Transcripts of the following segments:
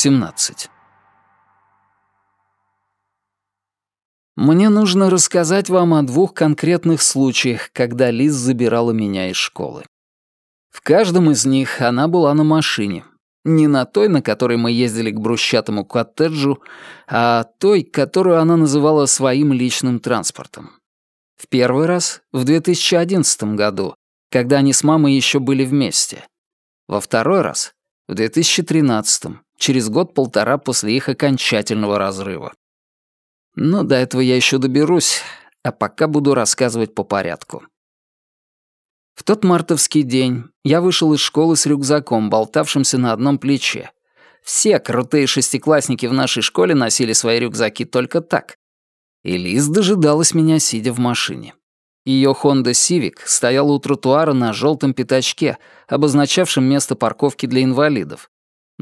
17. Мне нужно рассказать вам о двух конкретных случаях, когда Лиз забирала меня из школы. В каждом из них она была на машине. Не на той, на которой мы ездили к брусчатому коттеджу, а той, которую она называла своим личным транспортом. В первый раз — в 2011 году, когда они с мамой еще были вместе. Во второй раз — в 2013 через год-полтора после их окончательного разрыва. Но до этого я еще доберусь, а пока буду рассказывать по порядку. В тот мартовский день я вышел из школы с рюкзаком, болтавшимся на одном плече. Все крутые шестиклассники в нашей школе носили свои рюкзаки только так. И Лиз дожидалась меня, сидя в машине. Ее Honda Civic стояла у тротуара на желтом пятачке, обозначавшем место парковки для инвалидов.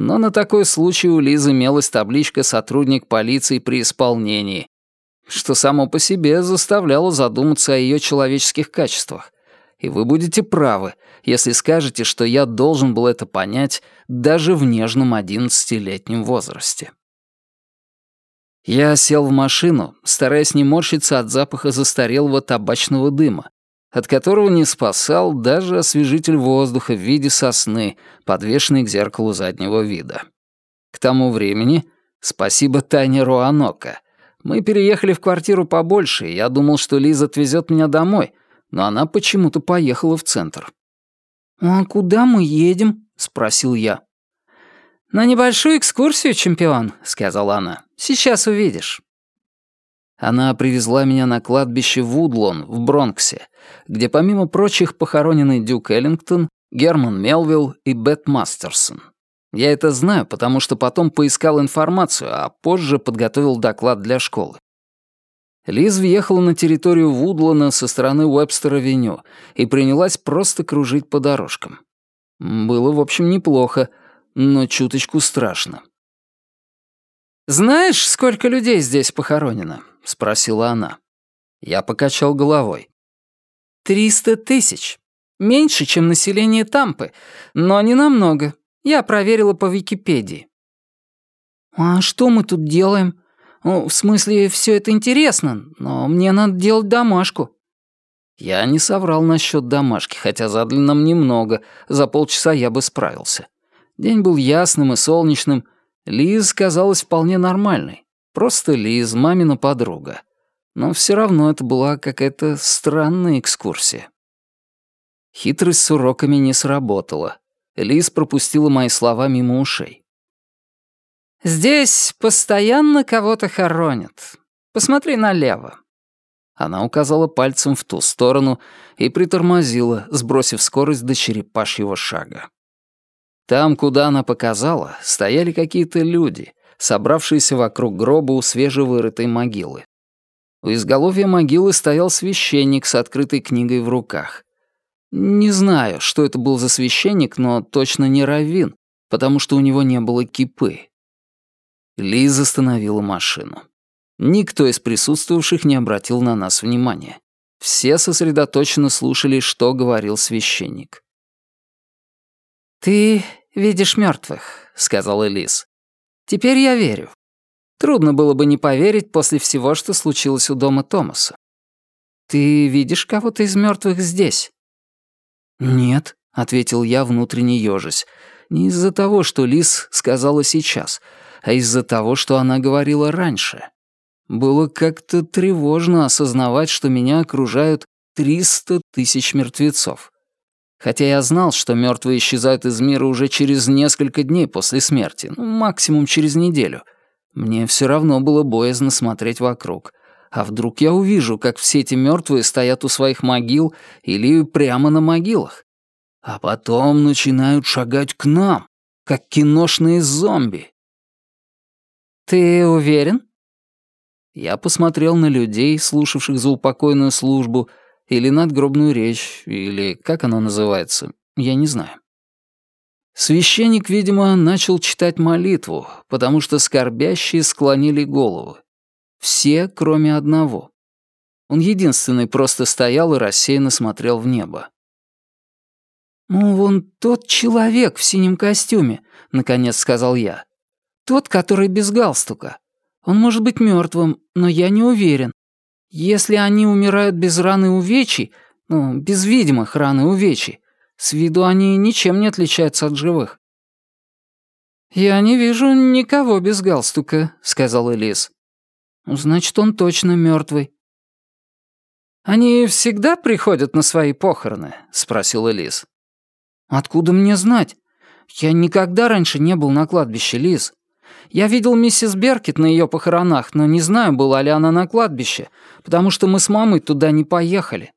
Но на такой случай у Лизы имелась табличка «Сотрудник полиции при исполнении», что само по себе заставляло задуматься о ее человеческих качествах. И вы будете правы, если скажете, что я должен был это понять даже в нежном одиннадцатилетнем возрасте. Я сел в машину, стараясь не морщиться от запаха застарелого табачного дыма, от которого не спасал даже освежитель воздуха в виде сосны, подвешенный к зеркалу заднего вида. К тому времени, спасибо Тане Руанока, мы переехали в квартиру побольше, и я думал, что Лиза отвезет меня домой, но она почему-то поехала в центр. «А куда мы едем?» — спросил я. «На небольшую экскурсию, чемпион», — сказала она. «Сейчас увидишь». Она привезла меня на кладбище Вудлон в Бронксе, где помимо прочих похоронены Дюк Эллингтон, Герман Мелвилл и Бет Мастерсон. Я это знаю, потому что потом поискал информацию, а позже подготовил доклад для школы. Лиз въехала на территорию Вудлана со стороны Уэбстер-авеню и принялась просто кружить по дорожкам. Было, в общем, неплохо, но чуточку страшно. «Знаешь, сколько людей здесь похоронено?» — спросила она. Я покачал головой. «Триста тысяч. Меньше, чем население Тампы, но не намного. Я проверила по Википедии». «А что мы тут делаем? Ну, в смысле, все это интересно, но мне надо делать домашку». Я не соврал насчет домашки, хотя задали нам немного, за полчаса я бы справился. День был ясным и солнечным. Лиз казалась вполне нормальной. Просто Лиз, мамина подруга. Но все равно это была какая-то странная экскурсия. Хитрость с уроками не сработала. Лиз пропустила мои слова мимо ушей. «Здесь постоянно кого-то хоронят. Посмотри налево». Она указала пальцем в ту сторону и притормозила, сбросив скорость до черепашьего шага. Там, куда она показала, стояли какие-то люди, собравшиеся вокруг гроба у свежевырытой могилы. У изголовья могилы стоял священник с открытой книгой в руках. Не знаю, что это был за священник, но точно не раввин, потому что у него не было кипы. Лиз остановила машину. Никто из присутствовавших не обратил на нас внимания. Все сосредоточенно слушали, что говорил священник. «Ты видишь мертвых, сказал Элис. «Теперь я верю. Трудно было бы не поверить после всего, что случилось у дома Томаса. Ты видишь кого-то из мертвых здесь?» «Нет», — ответил я, внутренне ёжись. «Не из-за того, что Лис сказала сейчас, а из-за того, что она говорила раньше. Было как-то тревожно осознавать, что меня окружают триста тысяч мертвецов. Хотя я знал, что мертвые исчезают из мира уже через несколько дней после смерти, ну, максимум через неделю. Мне все равно было боязно смотреть вокруг. А вдруг я увижу, как все эти мертвые стоят у своих могил или прямо на могилах? А потом начинают шагать к нам, как киношные зомби. «Ты уверен?» Я посмотрел на людей, слушавших за упокойную службу, или надгробную речь, или как оно называется, я не знаю. Священник, видимо, начал читать молитву, потому что скорбящие склонили головы. Все, кроме одного. Он единственный просто стоял и рассеянно смотрел в небо. «Ну, вон тот человек в синем костюме», — наконец сказал я. Тот, который без галстука. Он может быть мертвым, но я не уверен. Если они умирают без раны увечий, ну, без видимых ран и увечий, с виду они ничем не отличаются от живых. «Я не вижу никого без галстука», — сказал Элис. «Значит, он точно мертвый. «Они всегда приходят на свои похороны?» — спросил Элис. «Откуда мне знать? Я никогда раньше не был на кладбище, Лиз. Я видел миссис Беркет на ее похоронах, но не знаю, была ли она на кладбище, потому что мы с мамой туда не поехали».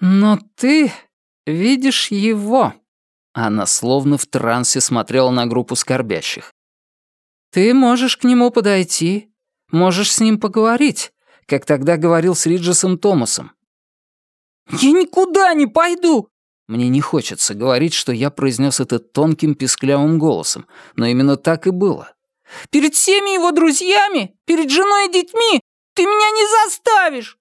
«Но ты видишь его», она словно в трансе смотрела на группу скорбящих. «Ты можешь к нему подойти, можешь с ним поговорить, как тогда говорил с Риджесом Томасом. «Я никуда не пойду!» Мне не хочется говорить, что я произнес это тонким писклявым голосом, но именно так и было. «Перед всеми его друзьями, перед женой и детьми, ты меня не заставишь!»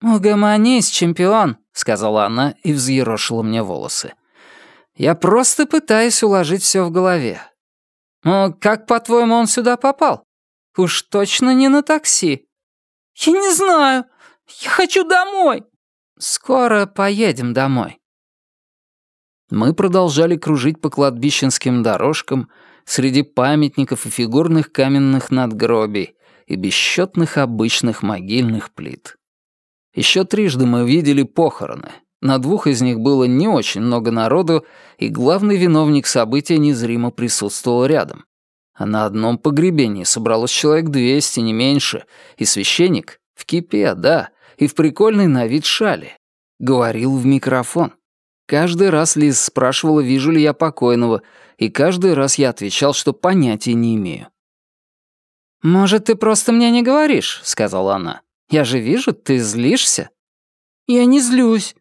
«Угомонись, чемпион», — сказала она и взъерошила мне волосы. «Я просто пытаюсь уложить все в голове. Но как, по-твоему, он сюда попал? Уж точно не на такси. «Я не знаю. Я хочу домой». «Скоро поедем домой». Мы продолжали кружить по кладбищенским дорожкам среди памятников и фигурных каменных надгробий и бесчетных обычных могильных плит. Еще трижды мы видели похороны. На двух из них было не очень много народу, и главный виновник события незримо присутствовал рядом. А на одном погребении собралось человек двести, не меньше, и священник в кипе, да, и в прикольной на вид шали. Говорил в микрофон. Каждый раз Лиз спрашивала, вижу ли я покойного, и каждый раз я отвечал, что понятия не имею. «Может, ты просто мне не говоришь?» — сказала она. «Я же вижу, ты злишься». «Я не злюсь».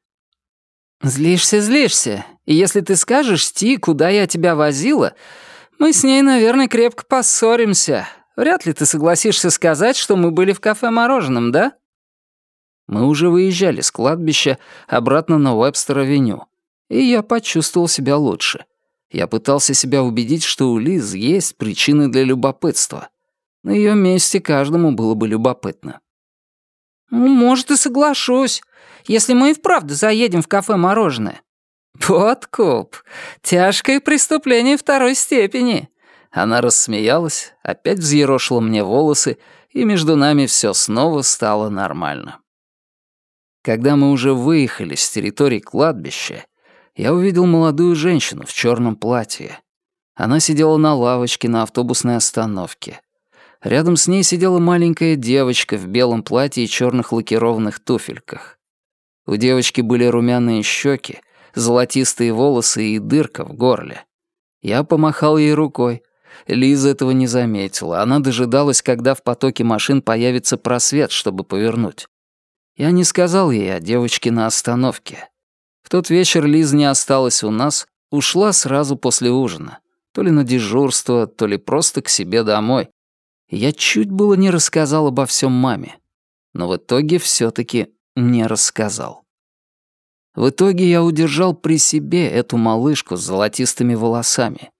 «Злишься, злишься. И если ты скажешь Ти, куда я тебя возила, мы с ней, наверное, крепко поссоримся. Вряд ли ты согласишься сказать, что мы были в кафе мороженом, да?» Мы уже выезжали с кладбища обратно на Уэбстер-авеню, и я почувствовал себя лучше. Я пытался себя убедить, что у Лиз есть причины для любопытства. На ее месте каждому было бы любопытно. «Ну, может, и соглашусь, если мы и вправду заедем в кафе «Мороженое». «Подкуп! Тяжкое преступление второй степени!» Она рассмеялась, опять взъерошила мне волосы, и между нами все снова стало нормально. Когда мы уже выехали с территории кладбища, я увидел молодую женщину в черном платье. Она сидела на лавочке на автобусной остановке. Рядом с ней сидела маленькая девочка в белом платье и черных лакированных туфельках. У девочки были румяные щеки, золотистые волосы и дырка в горле. Я помахал ей рукой. Лиза этого не заметила. Она дожидалась, когда в потоке машин появится просвет, чтобы повернуть. Я не сказал ей о девочке на остановке. Тот вечер Лиза не осталась у нас, ушла сразу после ужина. То ли на дежурство, то ли просто к себе домой. Я чуть было не рассказал обо всем маме. Но в итоге все таки не рассказал. В итоге я удержал при себе эту малышку с золотистыми волосами.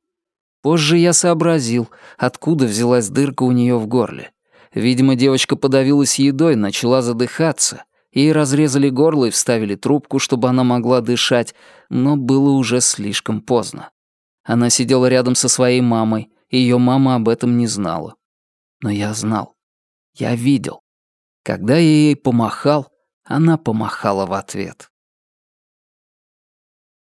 Позже я сообразил, откуда взялась дырка у нее в горле. Видимо, девочка подавилась едой, начала задыхаться. Ей разрезали горло и вставили трубку, чтобы она могла дышать, но было уже слишком поздно. Она сидела рядом со своей мамой, и ее мама об этом не знала. Но я знал. Я видел. Когда я ей помахал, она помахала в ответ.